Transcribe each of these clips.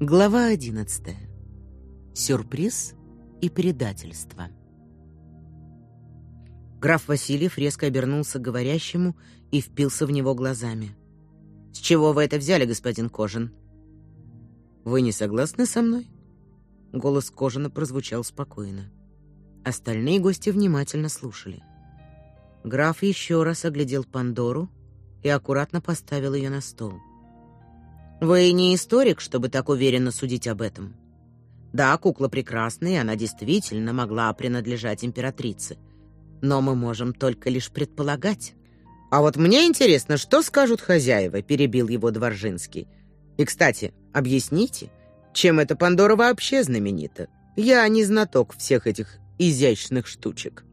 Глава 11. Сюрприз и предательство. Граф Васильев резко обернулся к говорящему и впился в него глазами. С чего вы это взяли, господин Кожин? Вы не согласны со мной? Голос Кожина прозвучал спокойно. Остальные гости внимательно слушали. Граф еще раз оглядел Пандору и аккуратно поставил ее на стол. Вы не историк, чтобы так уверенно судить об этом. Да, кукла прекрасная, она действительно могла принадлежать императрице. Но мы можем только лишь предполагать. А вот мне интересно, что скажут хозяева, перебил его Дворжинский. И, кстати, объясните, чем эта Пандора вообще знаменита? Я не знаток всех этих изящных штучек.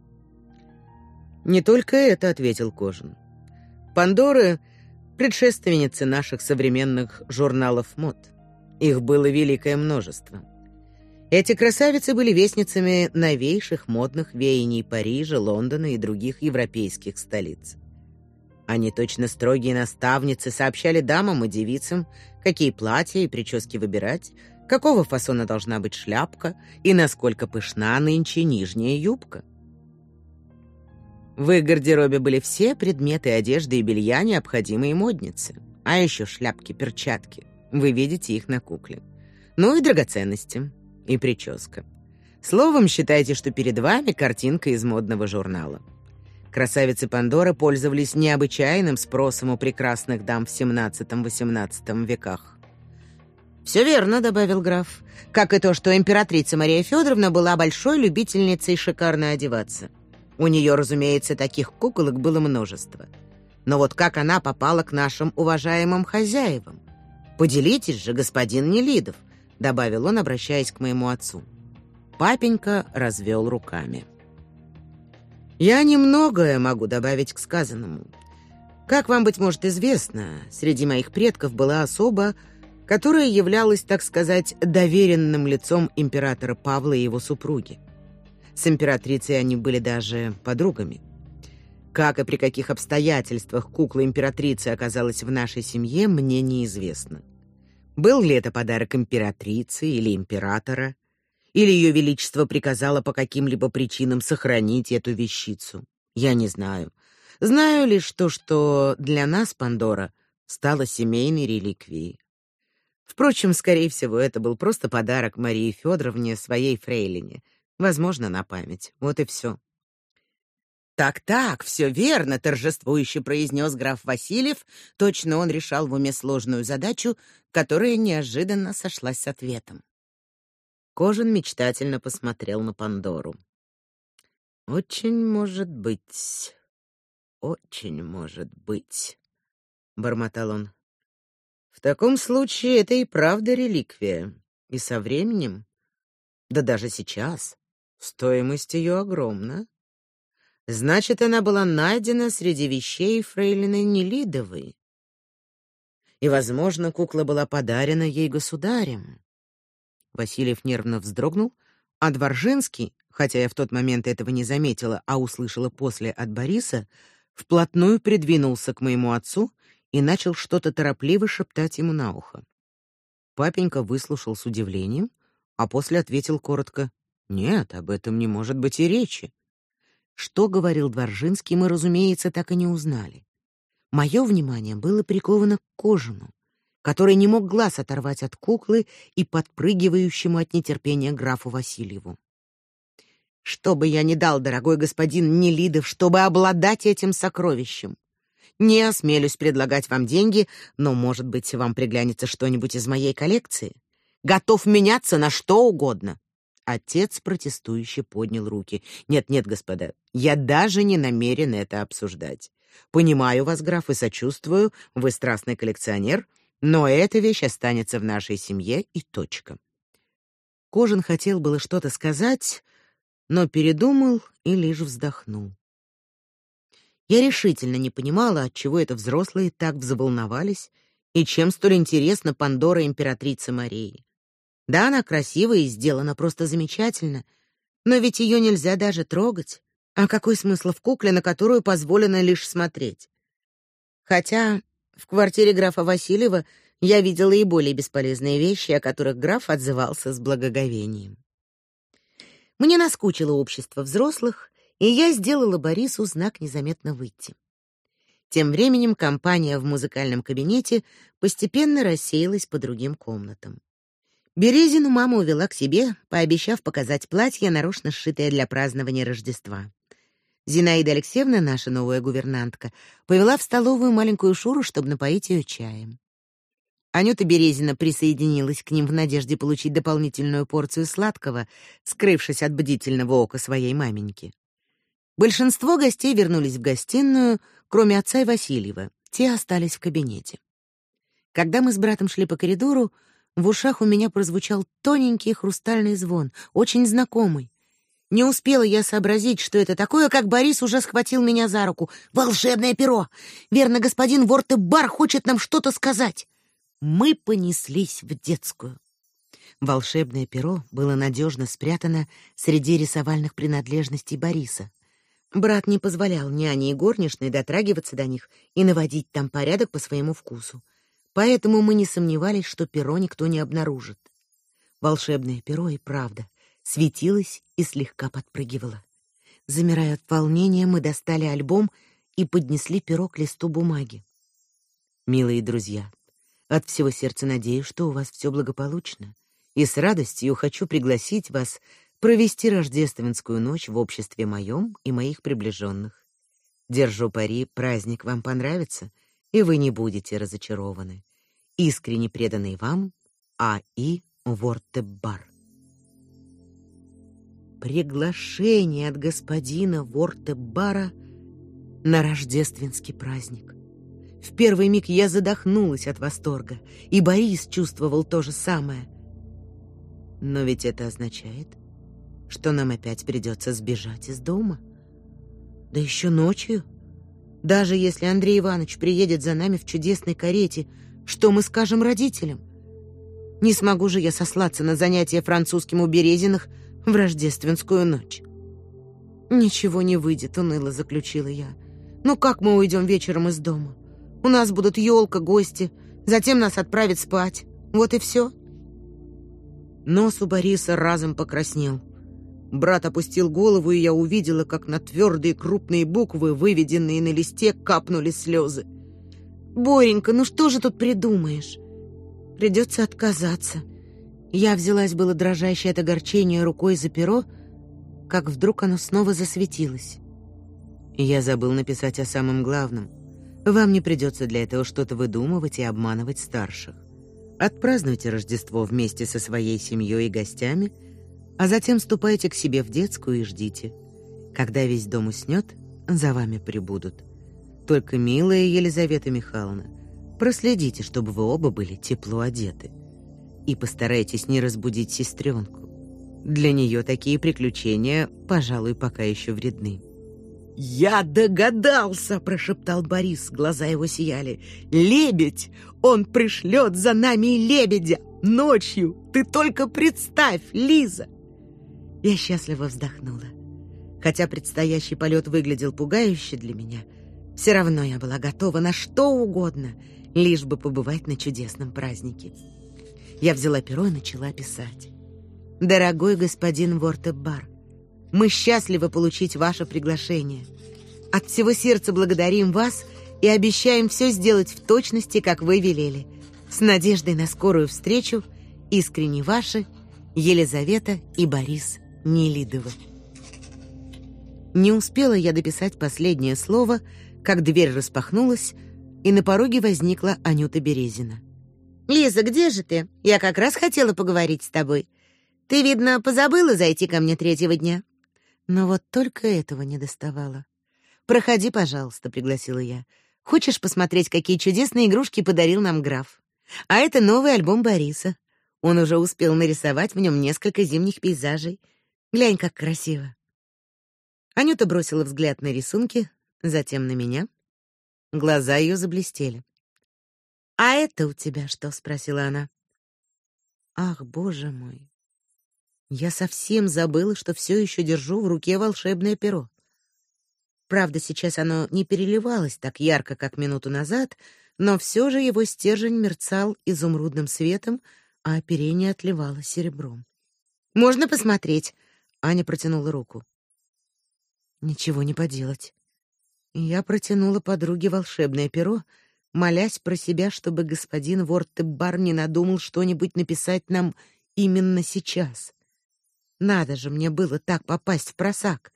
Не только это, ответил Кожин. Пандоры предшественницы наших современных журналов мод. Их было великое множество. Эти красавицы были вестницами новейших модных веяний Парижа, Лондона и других европейских столиц. Они точно строгие наставницы сообщали дамам и девицам, какие платья и прически выбирать, какого фасона должна быть шляпка и насколько пышна нынче нижняя юбка. В их гардеробе были все предметы одежды и белья, необходимые моднице. А еще шляпки, перчатки. Вы видите их на кукле. Ну и драгоценности. И прическа. Словом, считайте, что перед вами картинка из модного журнала. Красавицы Пандоры пользовались необычайным спросом у прекрасных дам в XVII-XVIII веках. «Все верно», — добавил граф. «Как и то, что императрица Мария Федоровна была большой любительницей шикарно одеваться». У нее, разумеется, таких куколок было множество. Но вот как она попала к нашим уважаемым хозяевам? Поделитесь же, господин Нелидов, добавил он, обращаясь к моему отцу. Папенька развел руками. Я немногое могу добавить к сказанному. Как вам быть может известно, среди моих предков была особа, которая являлась, так сказать, доверенным лицом императора Павла и его супруги. С императрицей они были даже подругами. Как и при каких обстоятельствах кукла императрицы оказалась в нашей семье, мне неизвестно. Был ли это подарок императрицы или императора, или ее величество приказало по каким-либо причинам сохранить эту вещицу, я не знаю. Знаю лишь то, что для нас Пандора стала семейной реликвией. Впрочем, скорее всего, это был просто подарок Марии Федоровне своей фрейлине, Возможно, на память. Вот и все. Так-так, все верно, торжествующе произнес граф Васильев. Точно он решал в уме сложную задачу, которая неожиданно сошлась с ответом. Кожин мечтательно посмотрел на Пандору. Очень может быть. Очень может быть, бормотал он. В таком случае это и правда реликвия, и со временем, да даже сейчас, Стоимость ее огромна. Значит, она была найдена среди вещей фрейлины Нелидовой. И, возможно, кукла была подарена ей государем. Васильев нервно вздрогнул, а Дворжинский, хотя я в тот момент этого не заметила, а услышала после от Бориса, вплотную придвинулся к моему отцу и начал что-то торопливо шептать ему на ухо. Папенька выслушал с удивлением, а после ответил коротко: нет, об этом не может быть и речи. Что говорил Дворжинский, мы, разумеется, так и не узнали. Мое внимание было приковано к Кожину, который не мог глаз оторвать от куклы и подпрыгивающему от нетерпения графу Васильеву. Что бы я ни дал, дорогой господин Нелидов, чтобы обладать этим сокровищем. Не осмелюсь предлагать вам деньги, но, может быть, вам приглянется что-нибудь из моей коллекции. Готов меняться на что угодно. Отец протестующе поднял руки. Нет, нет, господа, я даже не намерен это обсуждать. Понимаю вас, граф, и сочувствую, вы страстный коллекционер, но эта вещь останется в нашей семье и точка. Кожин хотел было что-то сказать, но передумал и лишь вздохнул. Я решительно не понимала, от чего это взрослые так взволновались и чем столь интересна Пандора императрицы Марии. Да, она красивая и сделана просто замечательно, но ведь ее нельзя даже трогать. А какой смысл в кукле, на которую позволено лишь смотреть? Хотя в квартире графа Васильева Я видела и более бесполезные вещи, о которых граф отзывался с благоговением. Мне наскучило общество взрослых, и я сделала Борису знак незаметно выйти. Тем временем компания в музыкальном кабинете постепенно рассеялась по другим комнатам. Березину мама увела к себе, пообещав показать платье, нарочно сшитое для празднования Рождества. Зинаида Алексеевна, наша новая гувернантка, повела в столовую маленькую Шуру, чтобы напоить ее чаем. Анюта Березина присоединилась к ним в надежде получить дополнительную порцию сладкого, скрывшись от бдительного ока своей маменьки. Большинство гостей вернулись в гостиную, кроме отца и Васильева. Те остались в кабинете. Когда мы с братом шли по коридору, в ушах у меня прозвучал тоненький хрустальный звон, очень знакомый. Не успела я сообразить, что это такое, как Борис уже схватил меня за руку. «Волшебное перо! Верно, господин Ворте-бар хочет нам что-то сказать!» мы понеслись в детскую. Волшебное перо было надежно спрятано среди рисовальных принадлежностей Бориса. Брат не позволял няне и горничной дотрагиваться до них и наводить там порядок по своему вкусу. Поэтому мы не сомневались, что перо никто не обнаружит. Волшебное перо и правда светилось и слегка подпрыгивало. Замирая от волнения, мы достали альбом и поднесли перо к листу бумаги. Милые друзья, от всего сердца надеюсь, что у вас все благополучно, и с радостью хочу пригласить вас провести рождественскую ночь в обществе моем и моих приближенных. Держу пари, праздник вам понравится, и вы не будете разочарованы. Искренне преданный вам А.И. Вортебар. Приглашение от господина Вортебара на рождественский праздник. В первый миг я задохнулась от восторга, и Борис чувствовал то же самое. Но ведь это означает, что нам опять придется сбежать из дома. Да еще ночью. Даже если Андрей Иванович приедет за нами в чудесной карете, что мы скажем родителям? Не смогу же я сослаться на занятия французским у Березиных в рождественскую ночь. Ничего не выйдет, уныло заключила я. Ну как мы уйдем вечером из дома? У нас будут елка, гости, затем нас отправят спать. Вот и все. Нос у Бориса разом покраснел. Брат опустил голову, и я увидела, как на твердые крупные буквы, выведенные на листе, капнули слезы. Боренька, ну что же тут придумаешь? Придется отказаться. Я взялась было дрожащей от огорчения рукой за перо, как вдруг оно снова засветилось. Я забыл написать о самом главном. Вам не придется для этого что-то выдумывать и обманывать старших. Отпразднуйте Рождество вместе со своей семьей и гостями, а затем ступайте к себе в детскую и ждите. Когда весь дом уснет, за вами прибудут. Только, милая Елизавета Михайловна, проследите, чтобы вы оба были тепло одеты. И постарайтесь не разбудить сестренку. Для нее такие приключения, пожалуй, пока еще вредны. «Я догадался!» — прошептал Борис, глаза его сияли. «Лебедь! Он пришлет за нами лебедя! Ночью! Ты только представь, Лиза!» Я счастливо вздохнула. Хотя предстоящий полет выглядел пугающе для меня, все равно я была готова на что угодно, лишь бы побывать на чудесном празднике. Я взяла перо и начала писать. «Дорогой господин Вортебар, мы счастливы получить ваше приглашение. От всего сердца благодарим вас и обещаем все сделать в точности, как вы велели. С надеждой на скорую встречу, искренне ваши Елизавета и Борис Нелидовы. Не успела я дописать последнее слово, как дверь распахнулась, и на пороге возникла Анюта Березина. «Лиза, где же ты? Я как раз хотела поговорить с тобой. Ты, видно, позабыла зайти ко мне третьего дня?» Но вот только этого не доставало. «Проходи, пожалуйста», — пригласила я. «Хочешь посмотреть, какие чудесные игрушки подарил нам граф? А это новый альбом Бориса. Он уже успел нарисовать в нем несколько зимних пейзажей. Глянь, как красиво». Анюта бросила взгляд на рисунки, затем на меня. Глаза ее заблестели. «А это у тебя что?» — спросила она. «Ах, боже мой! Я совсем забыла, что все еще держу в руке волшебное перо. Правда, сейчас оно не переливалось так ярко, как минуту назад, но все же его стержень мерцал изумрудным светом, а оперение отливало серебром. Можно посмотреть? Аня протянула руку. Ничего не поделать. Я протянула подруге волшебное перо, молясь про себя, чтобы господин Вортебар не надумал что-нибудь написать нам именно сейчас. Надо же мне было так попасть в просак.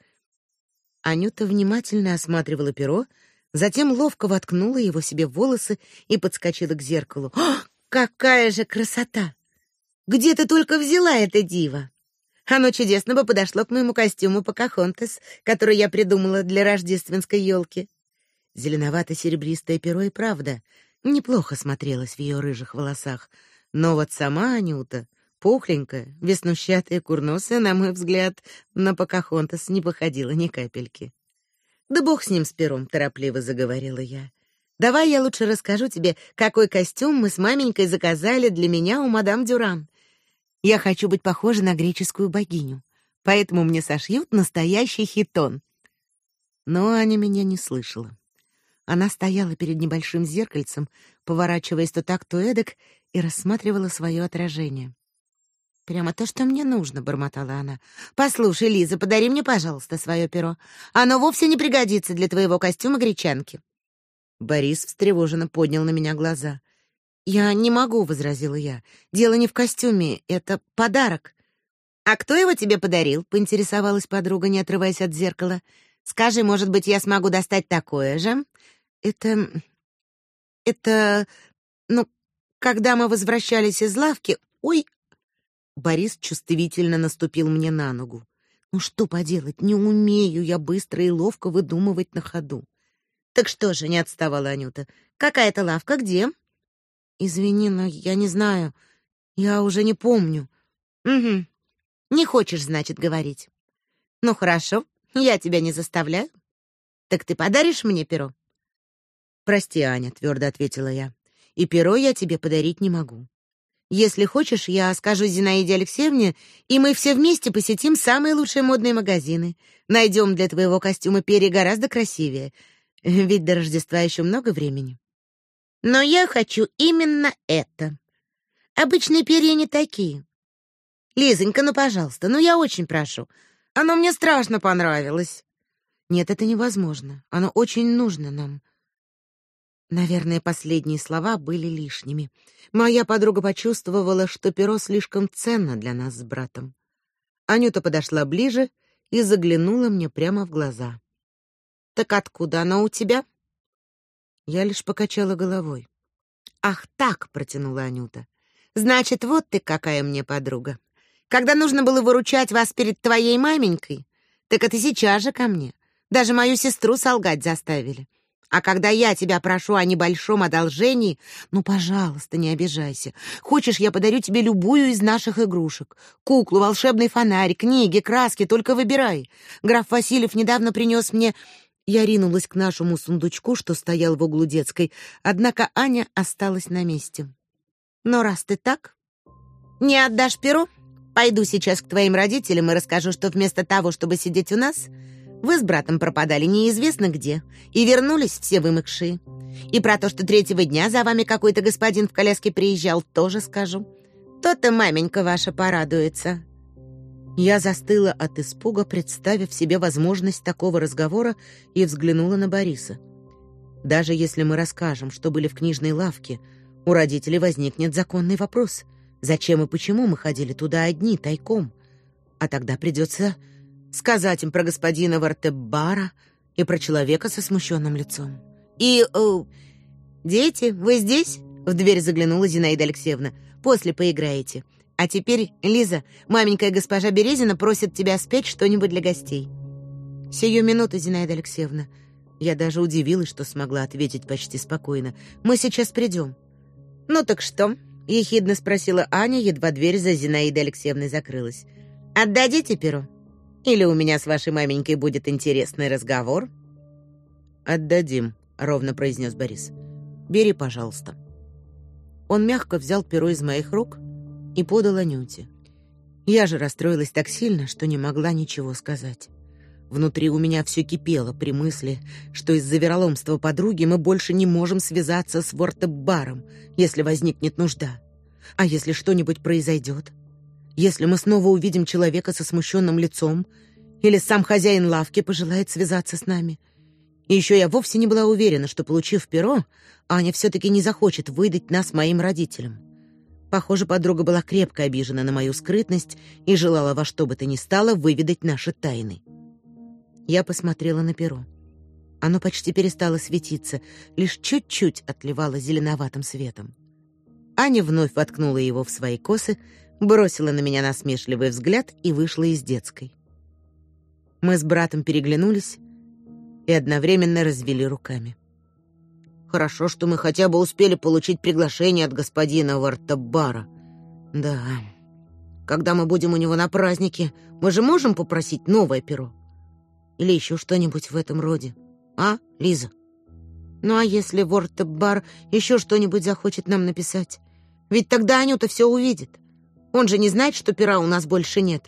Анюта внимательно осматривала перо, затем ловко воткнула его себе в волосы и подскочила к зеркалу. О, какая же красота! Где ты только взяла это диво? Оно чудесно бы подошло к моему костюму Покахонтес, который я придумала для рождественской елки. Зеленовато-серебристое перо и правда неплохо смотрелось в ее рыжих волосах, но вот сама Анюта, пухленькая, веснущатая, курносая, на мой взгляд, на Покахонтес не походила ни капельки. «Да бог с ним, с пером», — торопливо заговорила я. «Давай я лучше расскажу тебе, какой костюм мы с маменькой заказали для меня у мадам Дюран. Я хочу быть похожа на греческую богиню, поэтому мне сошьют настоящий хитон. Но Аня меня не слышала. Она стояла перед небольшим зеркальцем, поворачиваясь то так, то эдак, и рассматривала свое отражение. Прямо то, что мне нужно, бормотала она. Послушай, Лиза, подари мне, пожалуйста, свое перо. Оно вовсе не пригодится для твоего костюма гречанки. Борис встревоженно поднял на меня глаза. «Я не могу», — возразила я. «Дело не в костюме, это подарок». «А кто его тебе подарил?» — поинтересовалась подруга, не отрываясь от зеркала. «Скажи, может быть, я смогу достать такое же?» «Это... это... ну, когда мы возвращались из лавки... Ой!» Борис чувствительно наступил мне на ногу. «Ну что поделать, не умею я быстро и ловко выдумывать на ходу». «Так что же?» — не отставала Анюта. «Какая-то лавка где?» Извини, но я не знаю. Я уже не помню. Угу. Не хочешь, значит, говорить. Ну хорошо, я тебя не заставляю. Так ты подаришь мне перо? Прости, Аня, твердо ответила я. И перо я тебе подарить не могу. Если хочешь, я скажу Зинаиде Алексеевне, и мы все вместе посетим самые лучшие модные магазины. Найдем для твоего костюма перья гораздо красивее. Ведь до Рождества еще много времени. Но я хочу именно это. Обычные перья не такие. Лизонька, ну, пожалуйста, ну я очень прошу. Оно мне страшно понравилось. Нет, это невозможно. Оно очень нужно нам. Наверное, последние слова были лишними. Моя подруга почувствовала, что перо слишком ценно для нас с братом. Анюта подошла ближе и заглянула мне прямо в глаза. Так откуда оно у тебя? Я лишь покачала головой. Ах, так, протянула Анюта. Значит, вот ты какая мне подруга. Когда нужно было выручать вас перед твоей маменькой, так это сейчас же ко мне. Даже мою сестру солгать заставили. А когда я тебя прошу о небольшом одолжении, ну, пожалуйста, не обижайся. Хочешь, я подарю тебе любую из наших игрушек. Куклу, волшебный фонарь, книги, краски, только выбирай. Граф Васильев недавно принес мне я ринулась к нашему сундучку, что стоял в углу детской, однако Аня осталась на месте. Но раз ты так, не отдашь перо, пойду сейчас к твоим родителям и расскажу, что вместо того, чтобы сидеть у нас, вы с братом пропадали неизвестно где и вернулись все вымокшие. И про то, что третьего дня за вами какой-то господин в коляске приезжал, тоже скажу. То-то маменька ваша порадуется. Я застыла от испуга, представив себе возможность такого разговора, и взглянула на Бориса. Даже если мы расскажем, что были в книжной лавке, у родителей возникнет законный вопрос: зачем и почему мы ходили туда одни тайком? А тогда придется сказать им про господина Вартебара и про человека со смущенным лицом. И э, дети, вы здесь? В дверь заглянула Зинаида Алексеевна. После поиграете. А теперь, Лиза, маменькая госпожа Березина просит тебя спеть что-нибудь для гостей. Сию минуту, Зинаида Алексеевна. Я даже удивилась, что смогла ответить почти спокойно. Мы сейчас придем. Ну так что? ехидно спросила Аня, едва дверь за Зинаидой Алексеевной закрылась. Отдадите перо? Или у меня с вашей маменькой будет интересный разговор? Отдадим, ровно произнес Борис. Бери, пожалуйста. Он мягко взял перо из моих рук и подал Анюте. Я же расстроилась так сильно, что не могла ничего сказать. Внутри у меня все кипело при мысли, что из-за вероломства подруги мы больше не можем связаться с Вортеббаром, если возникнет нужда. А если что-нибудь произойдет? Если мы снова увидим человека со смущенным лицом, или сам хозяин лавки пожелает связаться с нами? И еще я вовсе не была уверена, что, получив перо, Аня все-таки не захочет выдать нас моим родителям. Похоже, подруга была крепко обижена на мою скрытность и желала во что бы то ни стало выведать наши тайны. Я посмотрела на перо. Оно почти перестало светиться, лишь чуть-чуть отливало зеленоватым светом. Аня вновь воткнула его в свои косы, бросила на меня насмешливый взгляд и вышла из детской. Мы с братом переглянулись и одновременно развели руками. Хорошо, что мы хотя бы успели получить приглашение от господина Вартабара. Да. Когда мы будем у него на празднике, мы же можем попросить новое перо. Или еще что-нибудь в этом роде. А, Лиза? Ну а если Вортебар еще что-нибудь захочет нам написать? Ведь тогда Анюта все увидит. Он же не знает, что пера у нас больше нет.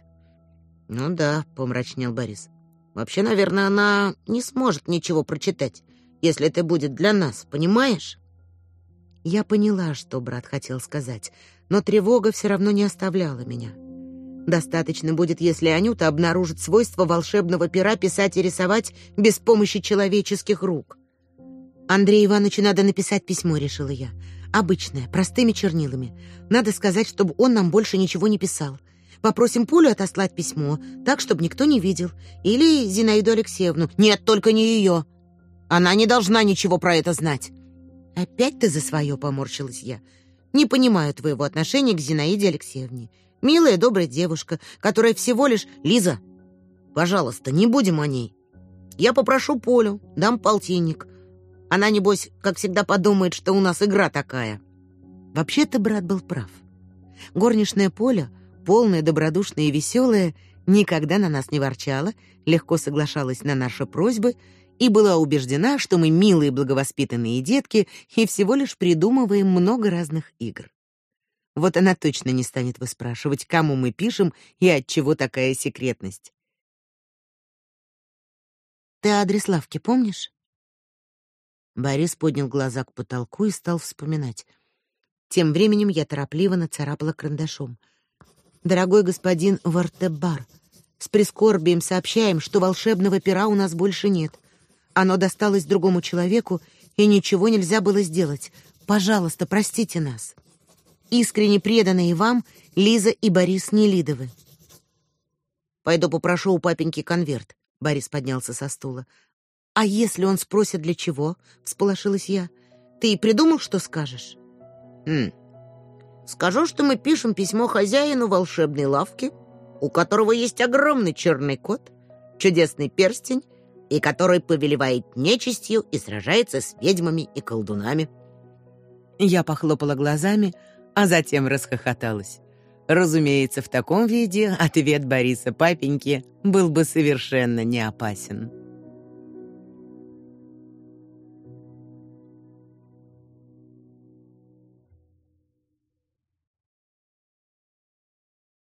Ну да, помрачнел Борис. Вообще, наверное, она не сможет ничего прочитать, если это будет для нас, понимаешь? Я поняла, что брат хотел сказать, но тревога все равно не оставляла меня. Достаточно будет, если Анюта обнаружит свойство волшебного пера писать и рисовать без помощи человеческих рук. Андрею Ивановичу надо написать письмо, решила я. Обычное, простыми чернилами. Надо сказать, чтобы он нам больше ничего не писал. Попросим Полю отослать письмо, так, чтобы никто не видел. Или Зинаиду Алексеевну. Нет, только не ее. Она не должна ничего про это знать. Опять ты за свое, поморщилась я. Не понимаю твоего отношения к Зинаиде Алексеевне. Милая, добрая девушка, которая всего лишь... Лиза, пожалуйста, не будем о ней. Я попрошу Полю, дам полтинник. Она, небось, как всегда подумает, что у нас игра такая. Вообще-то брат был прав. Горничная Поля, полная, добродушная и веселая, никогда на нас не ворчала, легко соглашалась на наши просьбы и была убеждена, что мы милые благовоспитанные детки и всего лишь придумываем много разных игр. Вот она точно не станет выспрашивать, кому мы пишем и от чего такая секретность. Ты адрес лавки помнишь? Борис поднял глаза к потолку и стал вспоминать. Тем временем я торопливо нацарапала карандашом. Дорогой господин Вартебар, с прискорбием сообщаем, что волшебного пера у нас больше нет. Оно досталось другому человеку, и ничего нельзя было сделать. Пожалуйста, простите нас искренне преданные вам Лиза и Борис Нелидовы. Пойду попрошу у папеньки конверт. Борис поднялся со стула. А если он спросит для чего? всполошилась я. Ты придумал, что скажешь? Хм. Скажу, что мы пишем письмо хозяину волшебной лавки, у которого есть огромный черный кот, чудесный перстень и который повелевает нечистью и сражается с ведьмами и колдунами. Я похлопала глазами, а затем расхохоталась. Разумеется, в таком виде ответ Бориса папеньки был бы совершенно не опасен.